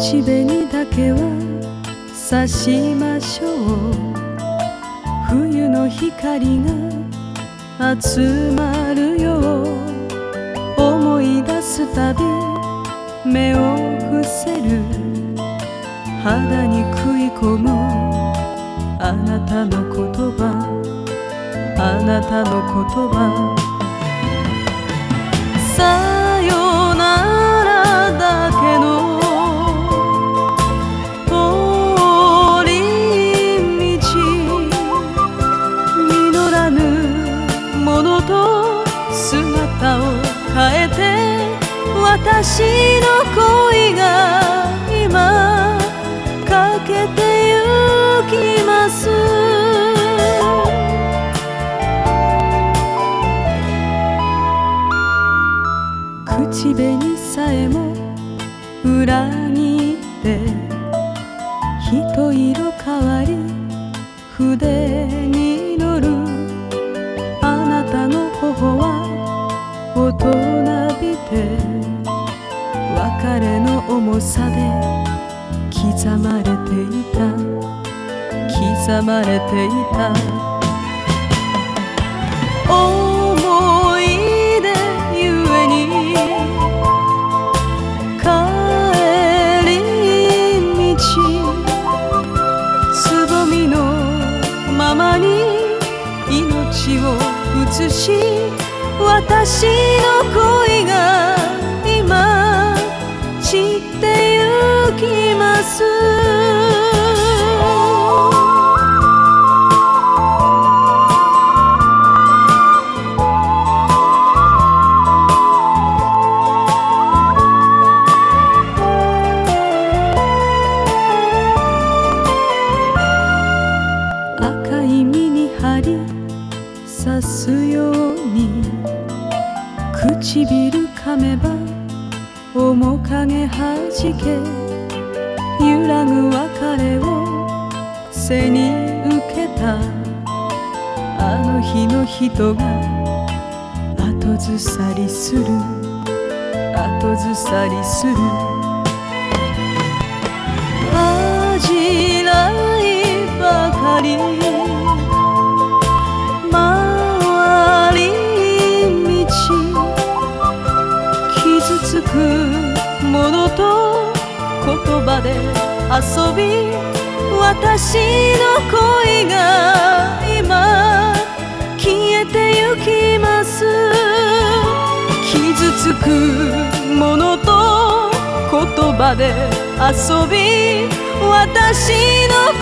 口紅だけはさしましょう。冬の光が集まるよ思い出すたび目を伏せる肌に食い込むあなたの言葉。あなたの言葉。私の恋が今かけてゆきます。口紅さえも裏切って一色変わり筆に乗るあなたの頬は大人びてれの重さで刻まれていた。刻まれていた。思い出ゆえに帰り道つぼみのままに命を移し私の恋がってゆきます。赤い実に針刺すように。唇噛めば面影はじけ揺らぐ別れを背に受けた。あの日の人が後ずさりする後ずさりする。つくものと言葉で遊び私の恋が今消えてゆきます傷つくものと言葉で遊び私の恋